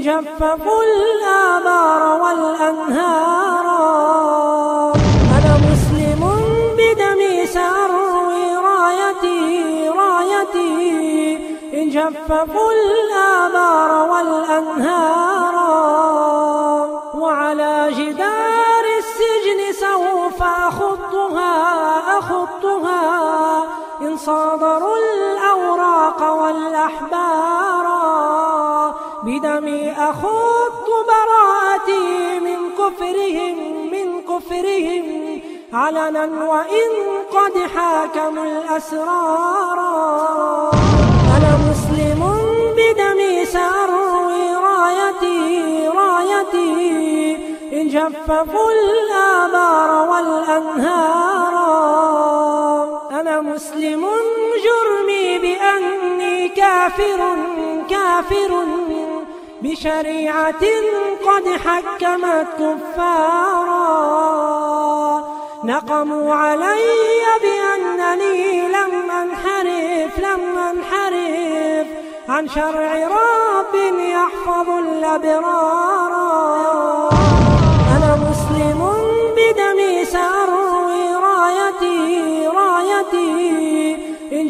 جففوا الآبار والأنهار. أنا مسلم بدمي سأروي رايتي رايتي. إن جففوا الآبار والأنهار. وعلى جدار السجن سوف أخطها أخطها. إن صادروا الأوراق والأحبار بدمي أخط براءتي من كفرهم من كفرهم علنا وإن قد حاكموا الأسرار. أنا مسلم بدمي سأروي رايتي رايتي إن جففوا الآبار والأنهار. أنا مسلم جرمي بأني كافر كافر. بشريعة قد حكمت كفارا. نقموا علي بأنني لم أنحرف لم أنحرف. عن شرع رب يحفظ الأبرار.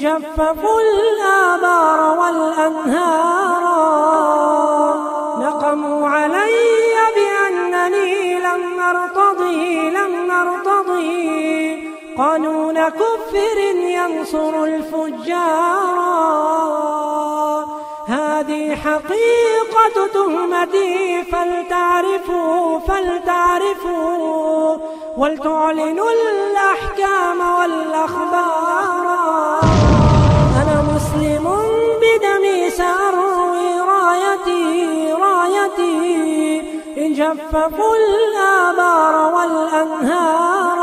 جففوا الآبار والأنهار. نقموا علي بأنني لم أرتضي لم أرتضي. قانون كفر ينصر الفجار. هذه حقيقة تهمتي فلتعرفوا فلتعرفوا. ولتعلنوا الأحكام والأخبار. جففوا الآبار والأنهار.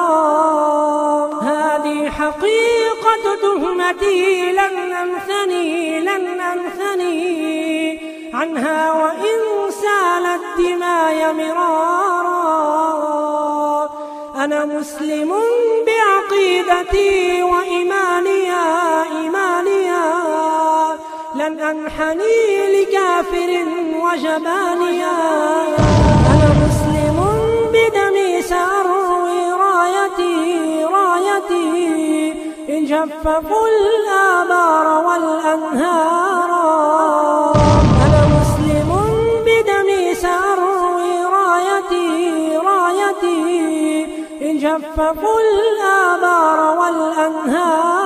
هذه حقيقة تهمتي لن أنثني لن أنثني عنها وإن سالت دماي مرارا. أنا مسلم بعقيدتي وإيمانيا إيمانيا لن أنحني لكافر وجبانيا جففوا الآبار والأنهار. أنا مسلم بدمي سأروي رايتي رايتي. إن جففوا الآبار والأنهار.